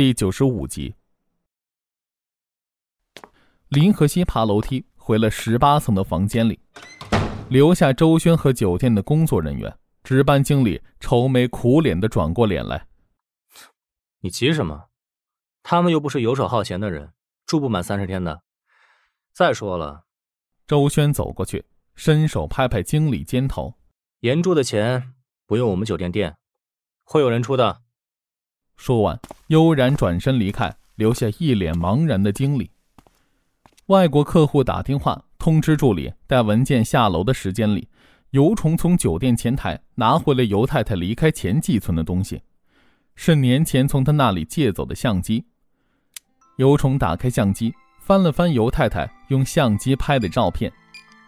第九十五集。林和熙爬楼梯回了十八层的房间里，留下周轩和酒店的工作人员。值班经理愁眉苦脸的转过脸来：“你急什么？他们又不是游手好闲的人，住不满三十天的。再说了。”周轩走过去，伸手拍拍经理肩头：“延住的钱不用我们酒店垫，会有人出的。”说完，悠然转身离开，留下一脸茫然的经理。外国客户打电话通知助理带文件下楼的时间里，尤虫从酒店前台拿回了尤太太离开前寄存的东西，是年前从他那里借走的相机。尤虫打开相机，翻了翻尤太太用相机拍的照片，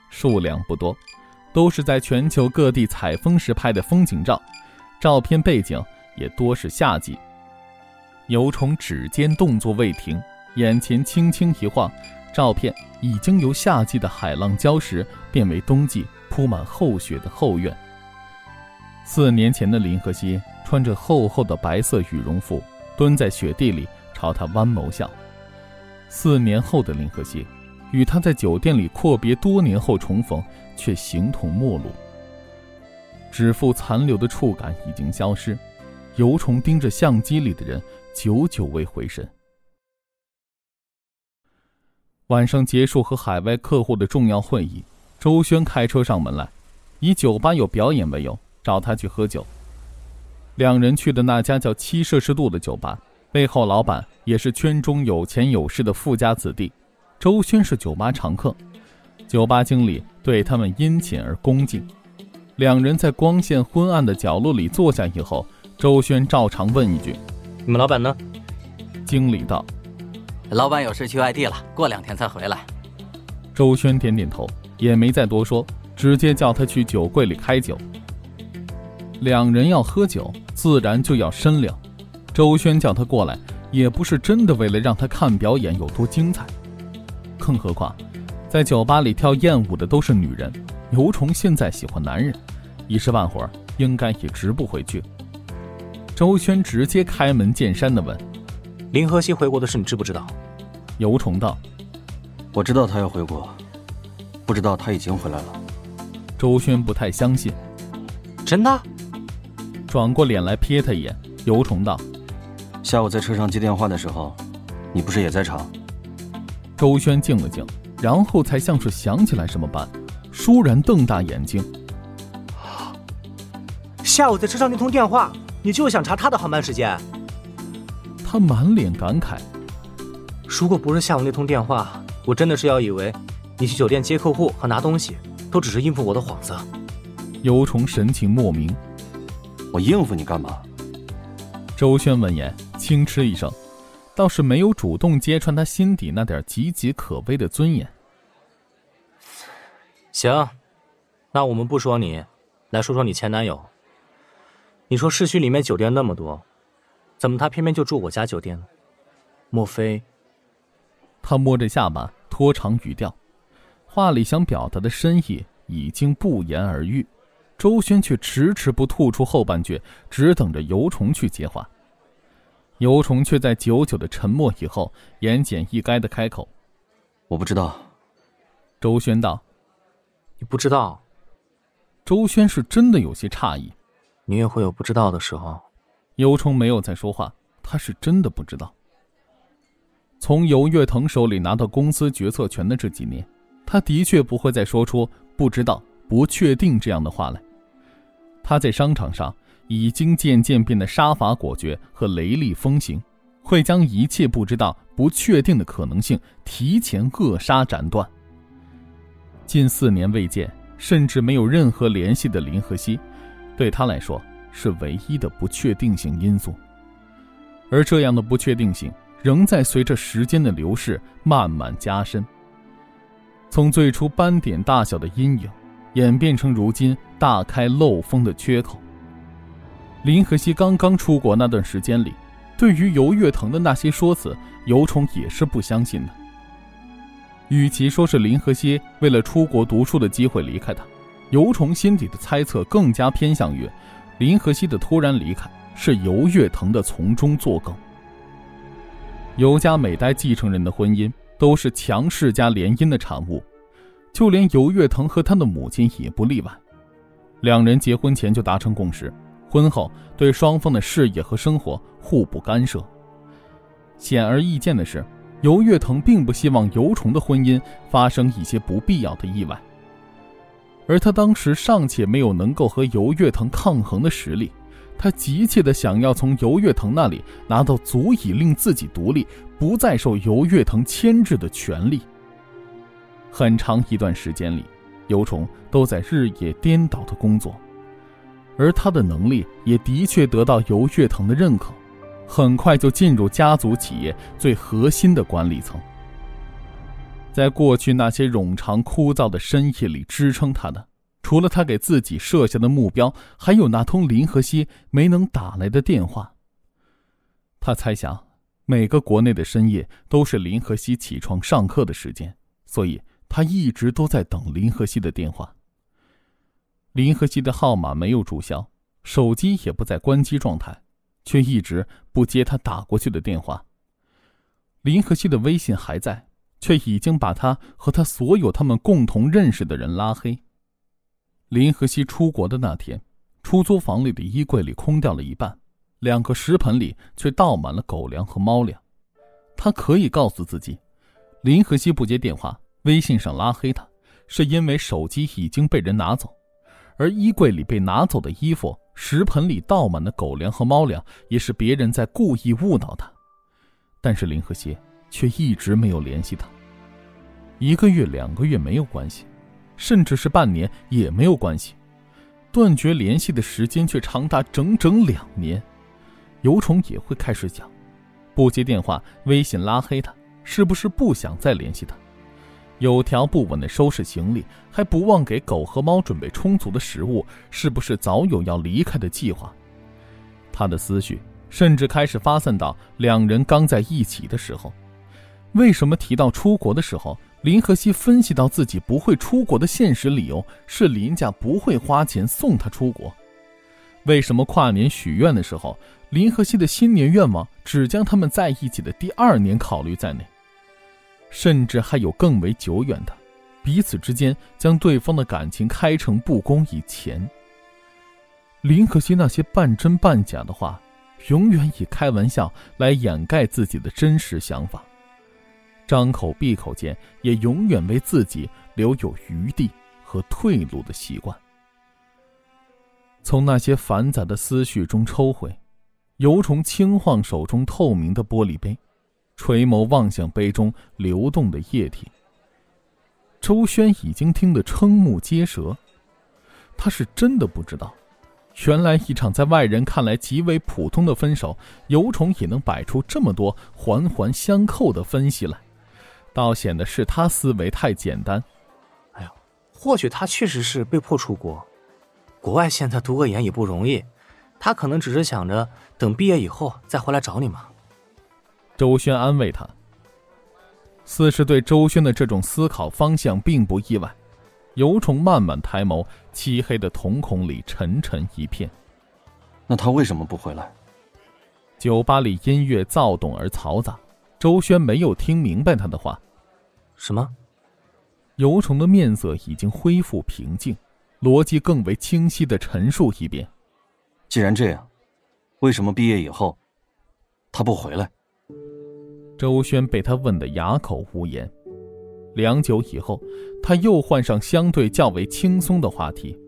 数量不多，都是在全球各地采风时拍的风景照，照片背景也多是夏季。尤虫指尖动作未停，眼前轻轻一晃。照片已经由夏季的海浪礁石变为冬季铺满厚雪的后院。四年前的林和熙穿着厚厚的白色羽绒服，蹲在雪地里朝他弯眸笑。四年后的林和熙，与他在酒店里阔别多年后重逢，却形同陌路。指腹残留的触感已经消失，尤虫盯着相机里的人，久久未回神。晚上结束和海外客户的重要会议，周轩开车上门来，以酒吧有表演为由找他去喝酒。两人去的那家叫七摄氏度的酒吧，背后老板也是圈中有钱有势的富家子弟，周轩是酒吧常客，酒吧经理对他们殷勤而恭敬。两人在光线昏暗的角落里坐下以后，周轩照常问一句：“你们老板呢？”经理道。老板有事去外地了，过两天才回来。周轩点点头，也没再多说，直接叫他去酒柜里开酒。两人要喝酒，自然就要深聊。周轩叫他过来，也不是真的为了让他看表演有多精彩。更何况，在酒吧里跳艳舞的都是女人，尤虫现在喜欢男人，一时半会儿应该也值不回去。周轩直接开门见山的问：“林和熙回国的事，你知不知道？”尤崇道：“我知道他要回国，不知道他已经回来了。”周轩不太相信：“真的？”转过脸来瞥他一眼，尤崇道：“下午在车上接电话的时候，你不是也在场？”周轩静了静，然后才像是想起来什么般，倏然瞪大眼睛：“下午在车上那通电话，你就想查他的航班时间？”他满脸感慨。如果不是下午那通电话，我真的是要以为你去酒店接客户和拿东西，都只是应付我的幌子。尤虫神情莫名，我应付你干嘛？周轩闻言轻嗤一声，倒是没有主动揭穿他心底那点岌岌可危的尊严。行，那我们不说你，来说说你前男友。你说市区里面酒店那么多，怎么他偏偏就住我家酒店呢？莫非？他摸着下巴，拖长语调，话里想表达的深意已经不言而喻。周轩却迟迟不吐出后半句，只等着尤虫去接话。尤虫却在久久的沉默以后，言简意赅的开口：“我不知道。”周轩道：“你不知道？”周轩是真的有些诧异：“你也会有不知道的时候。”尤冲没有再说话，他是真的不知道。从尤月腾手里拿到公司决策权的这几年，他的确不会再说出“不知道”“不确定”这样的话来。他在商场上已经渐渐变得杀伐果决和雷厉风行，会将一切不知道、不确定的可能性提前扼杀斩断。近四年未见，甚至没有任何联系的林和熙，对他来说是唯一的不确定性因素，而这样的不确定性。仍在随着时间的流逝慢慢加深。从最初斑点大小的阴影，演变成如今大开漏风的缺口。林和熙刚刚出国那段时间里，对于尤月腾的那些说辞，尤虫也是不相信的。与其说是林和熙为了出国读书的机会离开他，尤虫心底的猜测更加偏向于林和熙的突然离开是尤月腾的从中作梗。尤家每代继承人的婚姻都是强势加联姻的产物，就连尤月腾和他的母亲也不例外。两人结婚前就达成共识，婚后对双方的事业和生活互不干涉。显而易见的是，尤月腾并不希望尤虫的婚姻发生一些不必要的意外，而他当时尚且没有能够和尤月腾抗衡的实力，他急切的想要从尤月腾那里拿到足以令自己独立、不再受尤月腾牵制的权利。很长一段时间里。尤虫都在日夜颠倒的工作，而他的能力也的确得到尤月腾的认可，很快就进入家族企业最核心的管理层。在过去那些冗长枯燥的深夜里，支撑他的，除了他给自己设下的目标，还有那通林和熙没能打来的电话。他猜想，每个国内的深夜都是林和熙起床上课的时间，所以。他一直都在等林和熙的电话。林和熙的号码没有注销，手机也不在关机状态，却一直不接他打过去的电话。林和熙的微信还在，却已经把他和他所有他们共同认识的人拉黑。林和熙出国的那天，出租房里的衣柜里空掉了一半，两个食盆里却倒满了狗粮和猫粮。他可以告诉自己，林和熙不接电话。微信上拉黑他，是因为手机已经被人拿走，而衣柜里被拿走的衣服、食盆里倒满的狗粮和猫粮，也是别人在故意误导他。但是林和熙却一直没有联系他。一个月、两个月没有关系，甚至是半年也没有关系，断绝联系的时间却长达整整两年。尤虫也会开始想，不接电话、微信拉黑他，是不是不想再联系他？有条不紊的收拾行李，还不忘给狗和猫准备充足的食物，是不是早有要离开的计划？他的思绪甚至开始发散到两人刚在一起的时候。为什么提到出国的时候，林和熙分析到自己不会出国的现实理由是林家不会花钱送他出国？为什么跨年许愿的时候，林和熙的新年愿望只将他们在一起的第二年考虑在内？甚至还有更为久远的，彼此之间将对方的感情开诚布公以前。林可惜那些半真半假的话，永远以开玩笑来掩盖自己的真实想法，张口闭口间也永远为自己留有余地和退路的习惯。从那些繁杂的思绪中抽回，尤虫轻晃手中透明的玻璃杯。垂眸望向杯中流动的液体，周轩已经听得瞠目结舌。他是真的不知道，原来一场在外人看来极为普通的分手，尤虫也能摆出这么多环环相扣的分析来，倒显得是他思维太简单。哎呀，或许他确实是被迫出国，国外现在读个研也不容易，他可能只是想着等毕业以后再回来找你嘛。周轩安慰他，似是对周轩的这种思考方向并不意外。尤虫慢慢抬眸，漆黑的瞳孔里沉沉一片。那他为什么不回来？酒吧里音乐躁动而嘈杂，周轩没有听明白他的话。什么？尤虫的面色已经恢复平静，逻辑更为清晰的陈述一遍。既然这样，为什么毕业以后他不回来？周轩被他问得哑口无言，良久以后，他又换上相对较为轻松的话题：“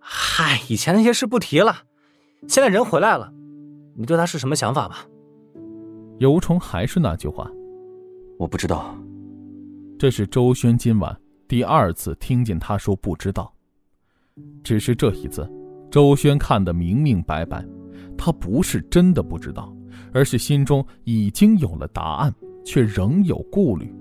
嗨，以前那些事不提了，现在人回来了，你对他是什么想法吧？”尤虫还是那句话：“我不知道。”这是周轩今晚第二次听见他说不知道，只是这一次，周轩看得明明白白，他不是真的不知道。而是心中已经有了答案，却仍有顾虑。